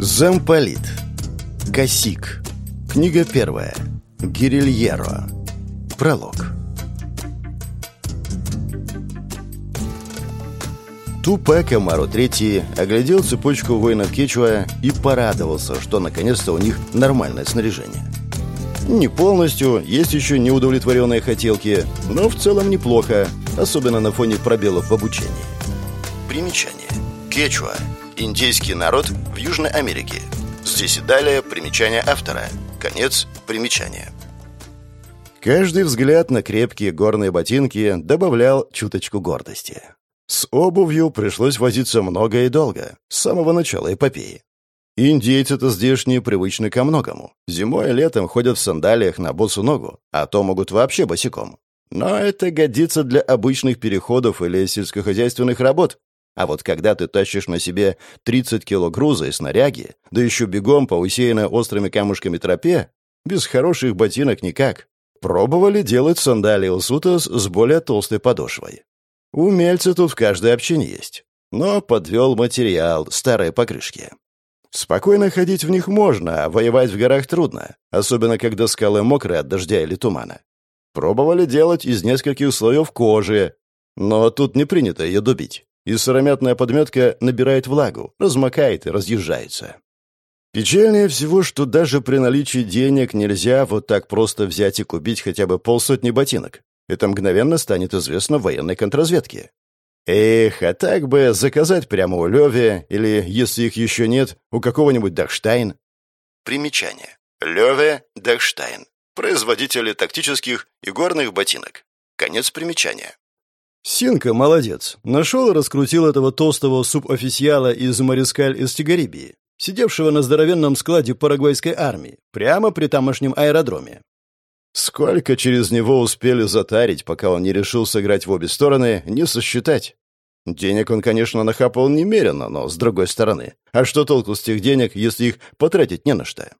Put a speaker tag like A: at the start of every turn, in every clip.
A: Замполит. Косик. Книга первая. Гирильеро. Пролог. Тупак Амару Третий оглядел цепочку воинов Кечуа и порадовался, что наконец-то у них нормальное снаряжение. Не полностью, есть еще неудовлетворенные хотелки, но в целом неплохо, особенно на фоне пробелов в обучении. Примечание. Кечуа Индейский народ в Южной Америке. Здесь и далее примечание автора. Конец примечания. Каждый взгляд на крепкие горные ботинки добавлял чуточку гордости. С обувью пришлось возиться много и долго, с самого начала эпопеи. Индейцы-то здешние привычны ко многому. Зимой и летом ходят в сандалиях на босу ногу, а то могут вообще босиком. Но это годится для обычных переходов или сельскохозяйственных работ, а вот когда ты тащишь на себе 30 кило груза и снаряги, да еще бегом по усеянной острыми камушками тропе, без хороших ботинок никак. Пробовали делать сандалии Усутас с более толстой подошвой. Умельцы тут в каждой общине есть. Но подвел материал, старые покрышки. Спокойно ходить в них можно, а воевать в горах трудно, особенно когда скалы мокрые от дождя или тумана. Пробовали делать из нескольких слоев кожи, но тут не принято ее дубить и сыромятная подметка набирает влагу, размокает и разъезжается. Печальнее всего, что даже при наличии денег нельзя вот так просто взять и купить хотя бы полсотни ботинок. Это мгновенно станет известно военной контрразведке. Эх, а так бы заказать прямо у Леви, или, если их еще нет, у какого-нибудь Дахштайн. Примечание. Леве Дахштайн. Производители тактических и горных ботинок. Конец примечания. Синка молодец. Нашел и раскрутил этого толстого субофициала из Марискаль из Тигарибии, сидевшего на здоровенном складе парагвайской армии, прямо при тамошнем аэродроме. Сколько через него успели затарить, пока он не решил сыграть в обе стороны, не сосчитать. Денег он, конечно, нахапал немерено, но с другой стороны. А что толку с тех денег, если их потратить не на что?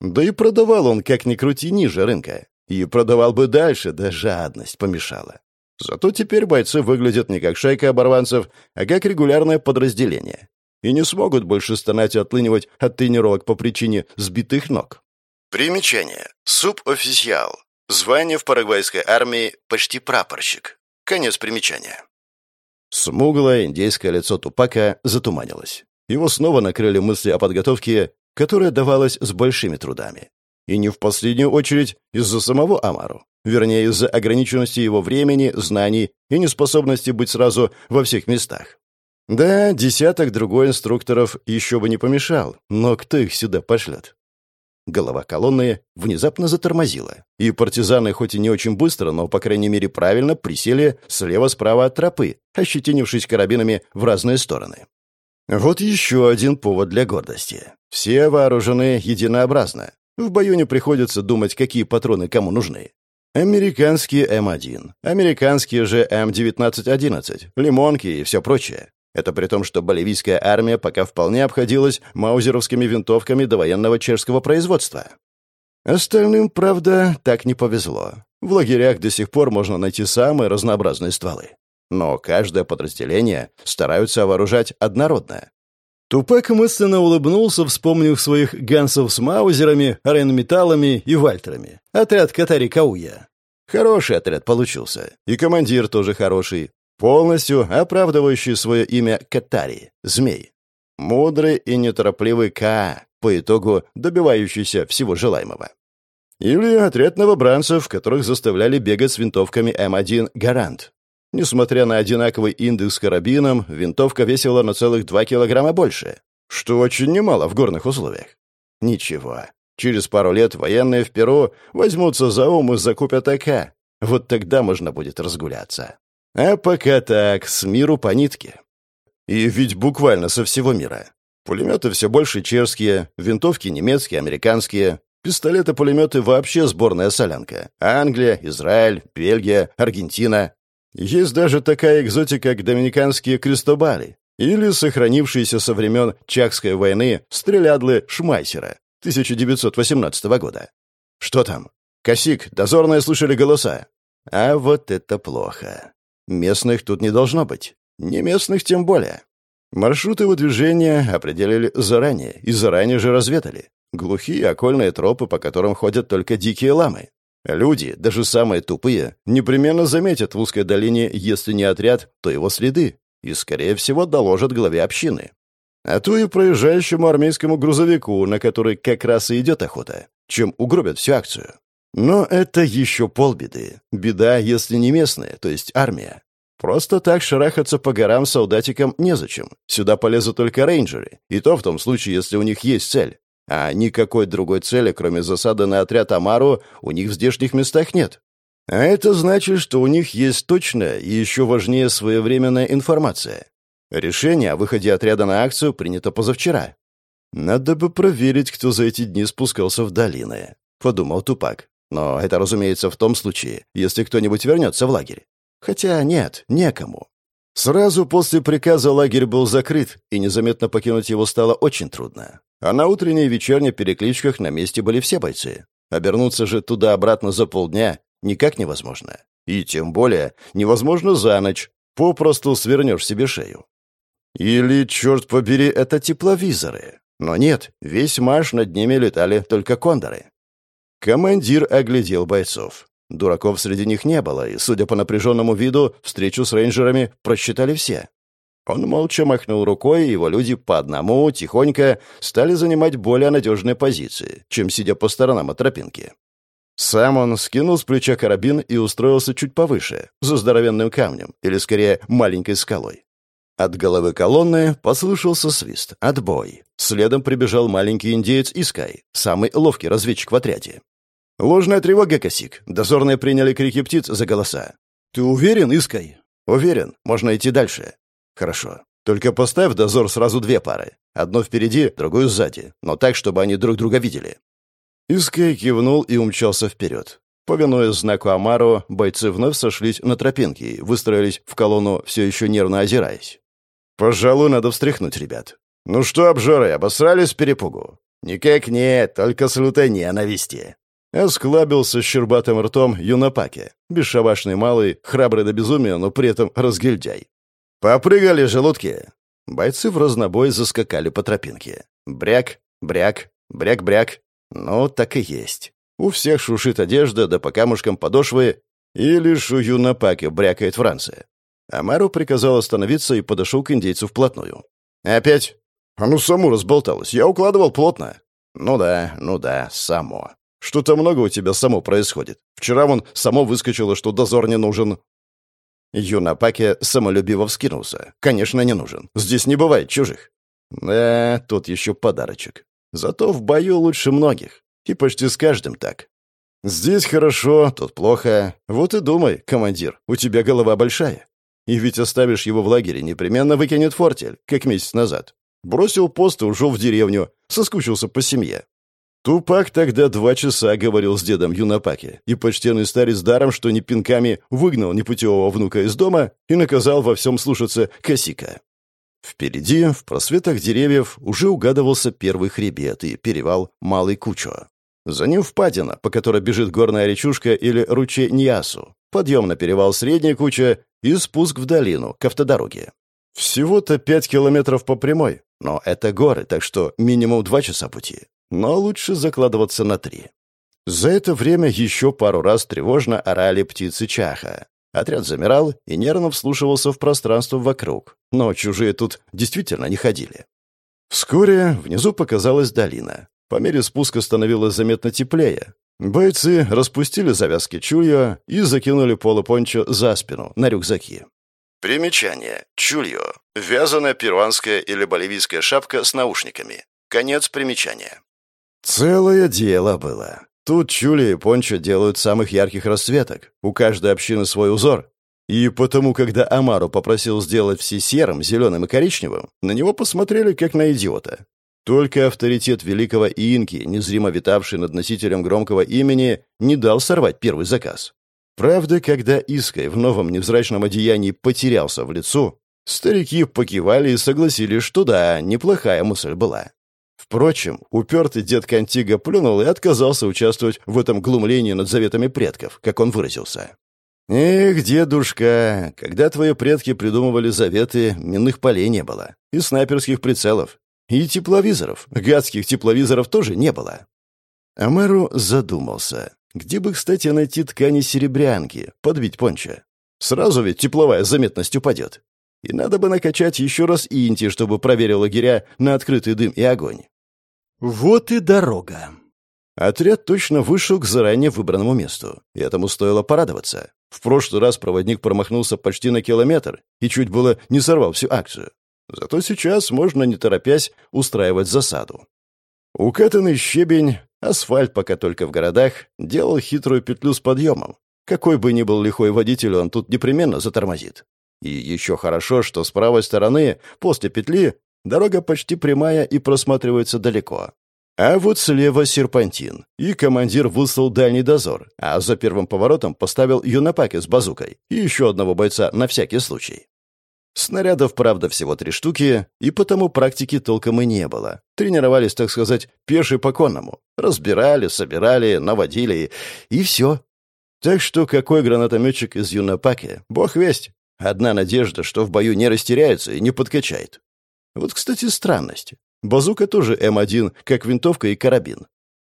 A: Да и продавал он, как ни крути, ниже рынка. И продавал бы дальше, да жадность помешала. Зато теперь бойцы выглядят не как шайка оборванцев, а как регулярное подразделение. И не смогут больше стонать и отлынивать от тренировок по причине сбитых ног. Примечание. Субофициал. Звание в парагвайской армии почти прапорщик. Конец примечания. Смуглое индейское лицо Тупака затуманилось. Его снова накрыли мысли о подготовке, которая давалась с большими трудами. И не в последнюю очередь из-за самого Амару. Вернее, из-за ограниченности его времени, знаний и неспособности быть сразу во всех местах. Да, десяток другой инструкторов еще бы не помешал, но кто их сюда пошлет? Голова колонны внезапно затормозила, и партизаны хоть и не очень быстро, но, по крайней мере, правильно присели слева-справа от тропы, ощетинившись карабинами в разные стороны. Вот еще один повод для гордости. Все вооружены единообразно. В бою не приходится думать, какие патроны кому нужны. Американские М1, американские же М1911, лимонки и все прочее. Это при том, что боливийская армия пока вполне обходилась маузеровскими винтовками до военного чешского производства. Остальным, правда, так не повезло. В лагерях до сих пор можно найти самые разнообразные стволы. Но каждое подразделение стараются вооружать однородно. Тупак мысленно улыбнулся, вспомнив своих гансов с маузерами, рейнметаллами и вальтерами. Отряд Катари Кауя. Хороший отряд получился. И командир тоже хороший. Полностью оправдывающий свое имя Катари, змей. Мудрый и неторопливый Ка, по итогу добивающийся всего желаемого. Или отряд новобранцев, которых заставляли бегать с винтовками М1 «Гарант». Несмотря на одинаковый индекс с карабином, винтовка весила на целых 2 килограмма больше, что очень немало в горных условиях. Ничего. Через пару лет военные в Перу возьмутся за ум и закупят АК. Вот тогда можно будет разгуляться. А пока так, с миру по нитке. И ведь буквально со всего мира. Пулеметы все больше чешские, винтовки немецкие, американские, пистолеты-пулеметы вообще сборная солянка. Англия, Израиль, Бельгия, Аргентина. Есть даже такая экзотика, как доминиканские крестобали или сохранившиеся со времен Чахской войны стрелядлы Шмайсера 1918 года. Что там? Косик, дозорные слышали голоса. А вот это плохо. Местных тут не должно быть. Не местных тем более. Маршруты выдвижения определили заранее и заранее же разведали. Глухие окольные тропы, по которым ходят только дикие ламы. Люди, даже самые тупые, непременно заметят в узкой долине, если не отряд, то его следы, и, скорее всего, доложат главе общины. А то и проезжающему армейскому грузовику, на который как раз и идет охота, чем угробят всю акцию. Но это еще полбеды. Беда, если не местная, то есть армия. Просто так шарахаться по горам солдатикам незачем. Сюда полезут только рейнджеры, и то в том случае, если у них есть цель. А никакой другой цели, кроме засады на отряд Амару, у них в здешних местах нет. А это значит, что у них есть точная и еще важнее своевременная информация. Решение о выходе отряда на акцию принято позавчера. «Надо бы проверить, кто за эти дни спускался в долины», — подумал Тупак. «Но это, разумеется, в том случае, если кто-нибудь вернется в лагерь. Хотя нет, некому. Сразу после приказа лагерь был закрыт, и незаметно покинуть его стало очень трудно. А на утренней и вечерней перекличках на месте были все бойцы. Обернуться же туда-обратно за полдня никак невозможно. И тем более невозможно за ночь. Попросту свернешь себе шею. Или, черт побери, это тепловизоры. Но нет, весь марш над ними летали только кондоры. Командир оглядел бойцов. Дураков среди них не было, и, судя по напряженному виду, встречу с рейнджерами просчитали все. Он молча махнул рукой, и его люди по одному, тихонько, стали занимать более надежные позиции, чем сидя по сторонам от тропинки. Сам он скинул с плеча карабин и устроился чуть повыше, за здоровенным камнем, или, скорее, маленькой скалой. От головы колонны послышался свист. Отбой. Следом прибежал маленький индеец Искай, самый ловкий разведчик в отряде. «Ложная тревога, Косик. Дозорные приняли крики птиц за голоса». «Ты уверен, Искай?» «Уверен. Можно идти дальше». «Хорошо. Только поставь в дозор сразу две пары. Одну впереди, другую сзади. Но так, чтобы они друг друга видели». Искай кивнул и умчался вперед. Повинуясь знаку Амару, бойцы вновь сошлись на тропинке и выстроились в колонну, все еще нервно озираясь. «Пожалуй, надо встряхнуть ребят. Ну что, обжоры, обосрались перепугу?» «Никак нет, только с лютой ненависти», Осклабился щербатым ртом юнопаки. Бесшабашный малый, храбрый до безумия, но при этом разгильдяй. «Попрыгали желудки!» Бойцы в разнобой заскакали по тропинке. Бряк, бряк, бряк-бряк. Ну, так и есть. У всех шушит одежда, да по камушкам подошвы, и лишь у юнопаки брякает Франция. Амару приказал остановиться и подошел к индейцу вплотную. «Опять?» «А ну, само разболталось. Я укладывал плотно». «Ну да, ну да, само. Что-то много у тебя само происходит. Вчера вон само выскочило, что дозор не нужен». Юнапаки самолюбиво вскинулся. «Конечно, не нужен. Здесь не бывает чужих». «Да, тут еще подарочек. Зато в бою лучше многих. И почти с каждым так. Здесь хорошо, тут плохо. Вот и думай, командир, у тебя голова большая. И ведь оставишь его в лагере, непременно выкинет фортель, как месяц назад. Бросил пост и ушел в деревню, соскучился по семье. Тупак тогда два часа говорил с дедом Юнапаки, и почтенный старец даром, что не пинками выгнал непутевого внука из дома и наказал во всем слушаться Косика. Впереди, в просветах деревьев, уже угадывался первый хребет и перевал Малый Кучо. За ним впадина, по которой бежит горная речушка или ручей Ньясу, подъем на перевал Средняя Куча и спуск в долину, к автодороге. Всего-то пять километров по прямой, но это горы, так что минимум два часа пути но лучше закладываться на три. За это время еще пару раз тревожно орали птицы чаха. Отряд замирал и нервно вслушивался в пространство вокруг, но чужие тут действительно не ходили. Вскоре внизу показалась долина. По мере спуска становилось заметно теплее. Бойцы распустили завязки чулья и закинули полупончо за спину, на рюкзаки. Примечание. Чульо. Вязаная перуанская или боливийская шапка с наушниками. Конец примечания. Целое дело было. Тут Чули и Пончо делают самых ярких расцветок. У каждой общины свой узор. И потому, когда Амару попросил сделать все серым, зеленым и коричневым, на него посмотрели как на идиота. Только авторитет великого Инки, незримо витавший над носителем громкого имени, не дал сорвать первый заказ. Правда, когда Иской в новом невзрачном одеянии потерялся в лесу, старики покивали и согласились, что да, неплохая мысль была. Впрочем, упертый дед Кантига плюнул и отказался участвовать в этом глумлении над заветами предков, как он выразился. Эх, дедушка, когда твои предки придумывали заветы, минных полей не было, и снайперских прицелов, и тепловизоров, гадских тепловизоров тоже не было. Амару задумался. Где бы, кстати, найти ткани серебрянки, подбить понча? Сразу ведь тепловая заметность упадет. И надо бы накачать еще раз Инти, чтобы проверил лагеря на открытый дым и огонь. Вот и дорога. Отряд точно вышел к заранее выбранному месту, и этому стоило порадоваться. В прошлый раз проводник промахнулся почти на километр и чуть было не сорвал всю акцию. Зато сейчас можно, не торопясь, устраивать засаду. Укатанный щебень, асфальт пока только в городах, делал хитрую петлю с подъемом. Какой бы ни был лихой водитель, он тут непременно затормозит. И еще хорошо, что с правой стороны, после петли, дорога почти прямая и просматривается далеко. А вот слева серпантин, и командир выслал дальний дозор, а за первым поворотом поставил юнопаки с базукой и еще одного бойца на всякий случай. Снарядов, правда, всего три штуки, и потому практики толком и не было. Тренировались, так сказать, пеши по конному. Разбирали, собирали, наводили, и все. Так что какой гранатометчик из юнопаки, бог весть. Одна надежда, что в бою не растеряется и не подкачает. Вот, кстати, странность. Базука тоже М1, как винтовка и карабин.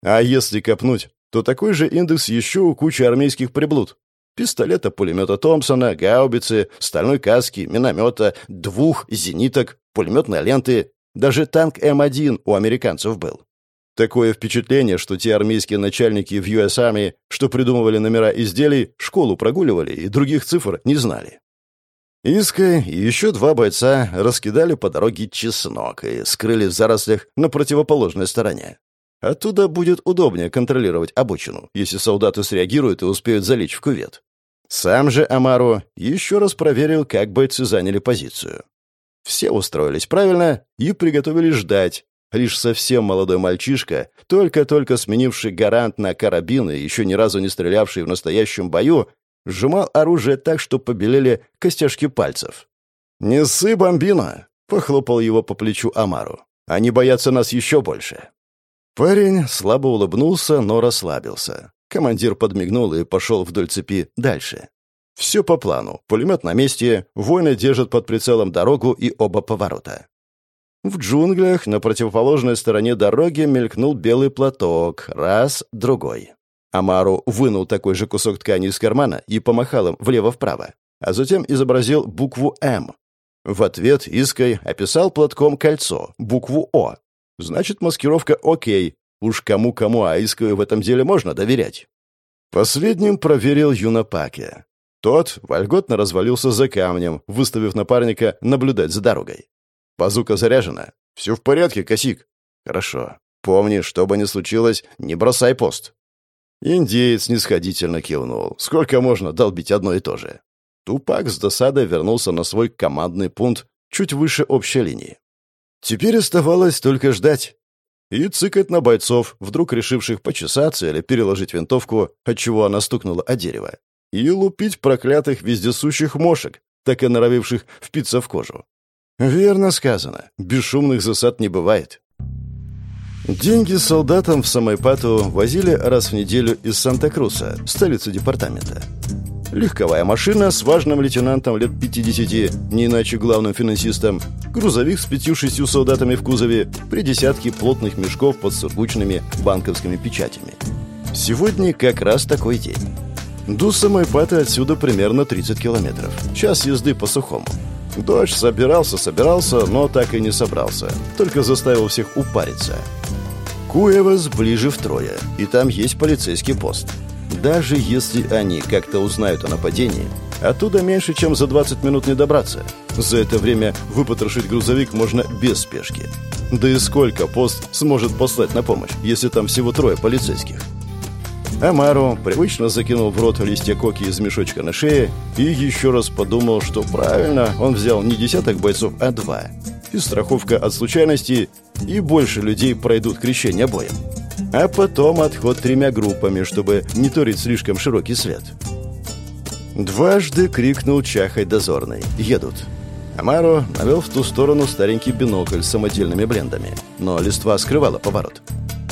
A: А если копнуть, то такой же индекс еще у кучи армейских приблуд. Пистолета, пулемета Томпсона, гаубицы, стальной каски, миномета, двух зениток, пулеметной ленты. Даже танк М1 у американцев был. Такое впечатление, что те армейские начальники в US Army, что придумывали номера изделий, школу прогуливали и других цифр не знали. Иска и еще два бойца раскидали по дороге чеснок и скрылись в зарослях на противоположной стороне. Оттуда будет удобнее контролировать обочину, если солдаты среагируют и успеют залечь в кювет. Сам же Амару еще раз проверил, как бойцы заняли позицию. Все устроились правильно и приготовились ждать. Лишь совсем молодой мальчишка, только-только сменивший гарант на карабин и еще ни разу не стрелявший в настоящем бою, сжимал оружие так, что побелели костяшки пальцев. «Не ссы, бомбина!» — похлопал его по плечу Амару. «Они боятся нас еще больше». Парень слабо улыбнулся, но расслабился. Командир подмигнул и пошел вдоль цепи дальше. Все по плану. Пулемет на месте, воины держат под прицелом дорогу и оба поворота. В джунглях на противоположной стороне дороги мелькнул белый платок. Раз, другой. Амару вынул такой же кусок ткани из кармана и помахал им влево-вправо, а затем изобразил букву «М». В ответ Иской описал платком кольцо, букву «О». Значит, маскировка «Окей». Уж кому-кому, а Искою в этом деле можно доверять. Последним проверил Юнапаке. Тот вольготно развалился за камнем, выставив напарника наблюдать за дорогой. Базука заряжена. Все в порядке, косик. Хорошо. Помни, что бы ни случилось, не бросай пост. Индеец снисходительно кивнул. Сколько можно долбить одно и то же? Тупак с досадой вернулся на свой командный пункт чуть выше общей линии. Теперь оставалось только ждать. И цикать на бойцов, вдруг решивших почесаться или переложить винтовку, отчего она стукнула о дерево. И лупить проклятых вездесущих мошек, так и норовивших впиться в кожу. Верно сказано. Бесшумных засад не бывает. Деньги солдатам в Самайпату возили раз в неделю из Санта-Круса, столицы департамента. Легковая машина с важным лейтенантом лет 50, не иначе главным финансистом, грузовик с пятью-шестью солдатами в кузове, при десятке плотных мешков под сургучными банковскими печатями. Сегодня как раз такой день. До Самайпата отсюда примерно 30 километров. Час езды по сухому. Дождь собирался, собирался, но так и не собрался. Только заставил всех упариться. Куэвас ближе втрое, и там есть полицейский пост. Даже если они как-то узнают о нападении, оттуда меньше, чем за 20 минут не добраться. За это время выпотрошить грузовик можно без спешки. Да и сколько пост сможет послать на помощь, если там всего трое полицейских? Амару привычно закинул в рот листья коки из мешочка на шее и еще раз подумал, что правильно он взял не десяток бойцов, а два. И страховка от случайности, и больше людей пройдут крещение боем. А потом отход тремя группами, чтобы не торить слишком широкий свет. Дважды крикнул чахой дозорный. «Едут!» Амаро навел в ту сторону старенький бинокль с самодельными блендами, но листва скрывала поворот.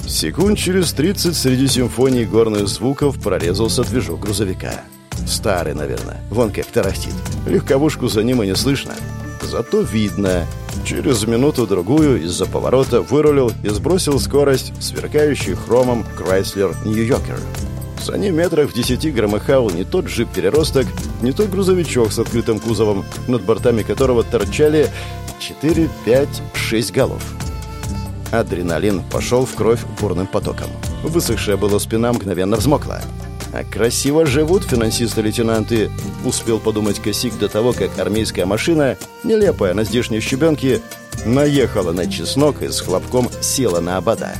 A: Секунд через 30 среди симфонии горных звуков прорезался движок грузовика. Старый, наверное. Вон как тарахтит. Легковушку за ним и не слышно. Зато видно. Через минуту-другую из-за поворота вырулил и сбросил скорость сверкающий хромом Крайслер Нью-Йоркер. За ним метрах в десяти громыхал не тот джип-переросток, не тот грузовичок с открытым кузовом, над бортами которого торчали 4, 5, 6 голов. Адреналин пошел в кровь бурным потоком. Высохшая была спина мгновенно взмокла. А красиво живут финансисты-лейтенанты, успел подумать Косик до того, как армейская машина, нелепая на здешней щебенке, наехала на чеснок и с хлопком села на обода.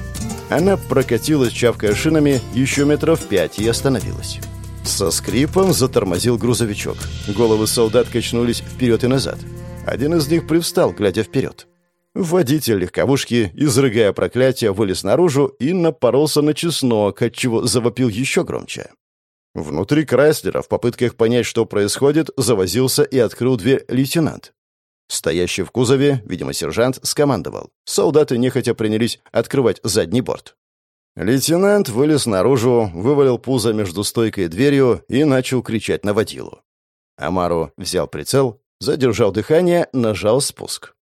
A: Она прокатилась, чавкая шинами, еще метров пять и остановилась. Со скрипом затормозил грузовичок. Головы солдат качнулись вперед и назад. Один из них привстал, глядя вперед. Водитель легковушки, изрыгая проклятие, вылез наружу и напоролся на чеснок, отчего завопил еще громче. Внутри Крайслера, в попытках понять, что происходит, завозился и открыл дверь лейтенант. Стоящий в кузове, видимо, сержант, скомандовал. Солдаты нехотя принялись открывать задний борт. Лейтенант вылез наружу, вывалил пузо между стойкой и дверью и начал кричать на водилу. Амару взял прицел, задержал дыхание, нажал спуск.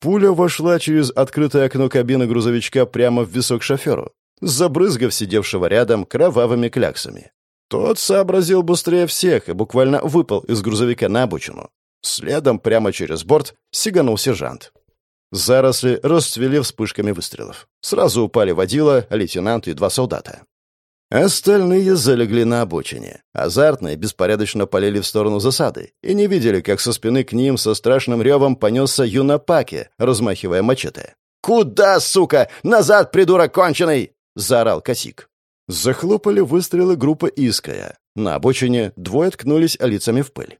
A: Пуля вошла через открытое окно кабины грузовичка прямо в висок шоферу, забрызгав сидевшего рядом кровавыми кляксами. Тот сообразил быстрее всех и буквально выпал из грузовика на обочину. Следом, прямо через борт, сиганул сержант. Заросли расцвели вспышками выстрелов. Сразу упали водила, лейтенант и два солдата. Остальные залегли на обочине. Азартно и беспорядочно полили в сторону засады и не видели, как со спины к ним со страшным ревом понесся Юнапаки, размахивая мачете. «Куда, сука? Назад, придурок конченый!» — заорал Косик. Захлопали выстрелы группы Иская. На обочине двое ткнулись лицами в пыль.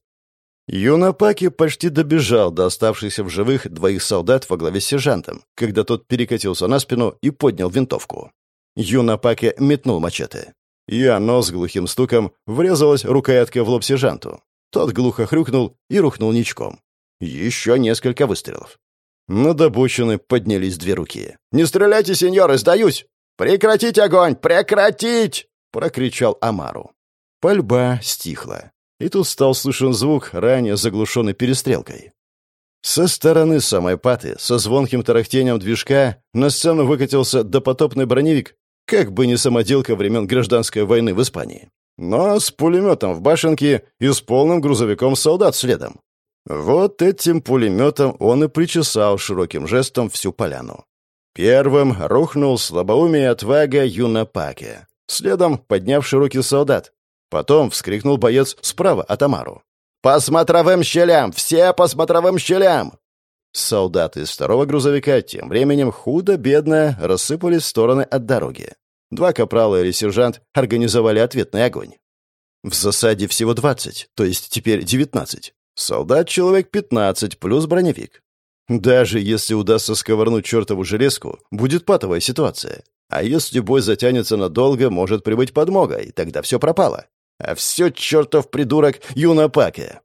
A: Юнапаки почти добежал до оставшихся в живых двоих солдат во главе с сержантом, когда тот перекатился на спину и поднял винтовку. Юнапаке метнул мачете. И оно с глухим стуком врезалось рукояткой в лоб сержанту. Тот глухо хрюкнул и рухнул ничком. Еще несколько выстрелов. Над обочины поднялись две руки. «Не стреляйте, сеньоры, сдаюсь! Прекратить огонь! Прекратить!» — прокричал Амару. Пальба стихла. И тут стал слышен звук, ранее заглушенный перестрелкой. Со стороны самой паты, со звонким тарахтением движка, на сцену выкатился допотопный броневик, как бы не самоделка времен гражданской войны в Испании. Но с пулеметом в башенке и с полным грузовиком солдат следом. Вот этим пулеметом он и причесал широким жестом всю поляну. Первым рухнул слабоумие и отвага Юнапаке. Следом подняв широкий солдат. Потом вскрикнул боец справа от Амару. «По смотровым щелям! Все по смотровым щелям!» Солдаты из второго грузовика тем временем худо-бедно рассыпались в стороны от дороги. Два капрала или сержант организовали ответный огонь. В засаде всего 20, то есть теперь 19. Солдат человек 15 плюс броневик. Даже если удастся сковырнуть чертову железку, будет патовая ситуация. А если бой затянется надолго, может прибыть подмога, и тогда все пропало. А все чертов придурок Юнапаке.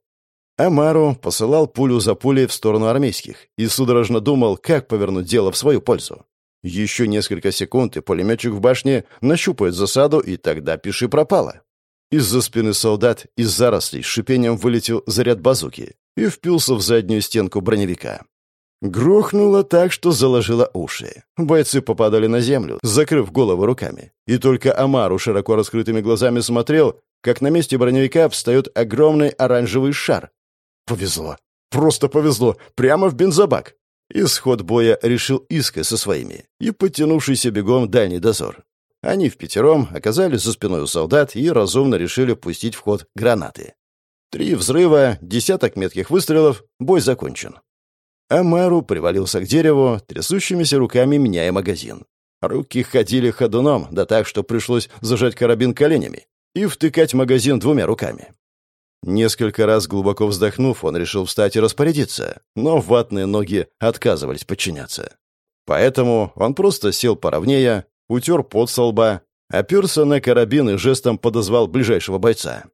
A: Амару посылал пулю за пулей в сторону армейских и судорожно думал, как повернуть дело в свою пользу. Еще несколько секунд, и пулеметчик в башне нащупает засаду, и тогда пиши пропало. Из-за спины солдат из зарослей с шипением вылетел заряд базуки и впился в заднюю стенку броневика. Грохнуло так, что заложило уши. Бойцы попадали на землю, закрыв голову руками. И только Амару широко раскрытыми глазами смотрел, как на месте броневика встает огромный оранжевый шар, Повезло. Просто повезло. Прямо в бензобак. Исход боя решил Иска со своими и подтянувшийся бегом дальний дозор. Они в пятером оказались за спиной у солдат и разумно решили пустить в ход гранаты. Три взрыва, десяток метких выстрелов, бой закончен. Амару привалился к дереву, трясущимися руками меняя магазин. Руки ходили ходуном, да так, что пришлось зажать карабин коленями и втыкать магазин двумя руками. Несколько раз глубоко вздохнув, он решил встать и распорядиться, но ватные ноги отказывались подчиняться. Поэтому он просто сел поровнее, утер пот со лба, оперся на карабин и жестом подозвал ближайшего бойца.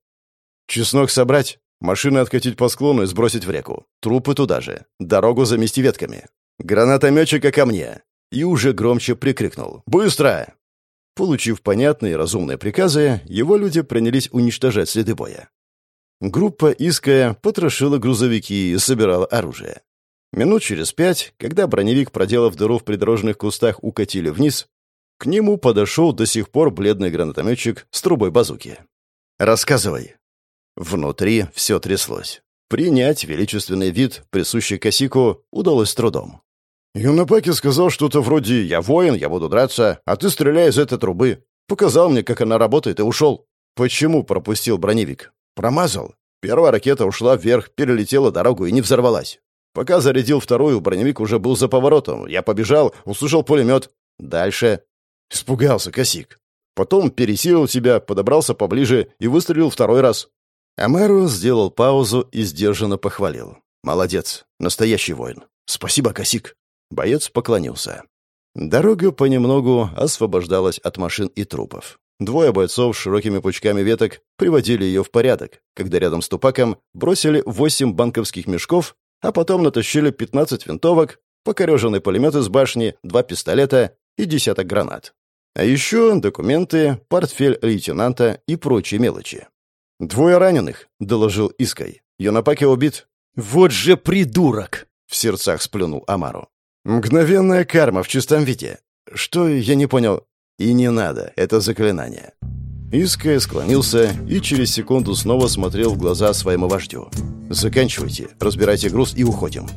A: «Чеснок собрать, машины откатить по склону и сбросить в реку, трупы туда же, дорогу замести ветками. Гранатометчика ко мне!» И уже громче прикрикнул «Быстро!» Получив понятные и разумные приказы, его люди принялись уничтожать следы боя. Группа Иская потрошила грузовики и собирала оружие. Минут через пять, когда броневик, проделав дыру в придорожных кустах, укатили вниз, к нему подошел до сих пор бледный гранатометчик с трубой базуки. «Рассказывай». Внутри все тряслось. Принять величественный вид, присущий Косику, удалось с трудом. «Юнапаки сказал что-то вроде «Я воин, я буду драться, а ты стреляй из этой трубы». Показал мне, как она работает, и ушел. Почему пропустил броневик? Промазал. Первая ракета ушла вверх, перелетела дорогу и не взорвалась. Пока зарядил вторую, броневик уже был за поворотом. Я побежал, услышал пулемет. Дальше. Испугался, косик. Потом пересилил себя, подобрался поближе и выстрелил второй раз. Амару сделал паузу и сдержанно похвалил. «Молодец, настоящий воин. Спасибо, косик». Боец поклонился. Дорога понемногу освобождалась от машин и трупов. Двое бойцов с широкими пучками веток приводили ее в порядок, когда рядом с тупаком бросили восемь банковских мешков а потом натащили 15 винтовок, покореженный пулемет из башни, два пистолета и десяток гранат. А еще документы, портфель лейтенанта и прочие мелочи. «Двое раненых», — доложил Искай. «Юнапаки убит».
B: «Вот же придурок!»
A: — в сердцах сплюнул Амару. «Мгновенная карма в чистом виде. Что, я не понял?» «И не надо, это заклинание». Искай склонился и через секунду снова смотрел в глаза своему вождю. «Заканчивайте, разбирайте груз и уходим».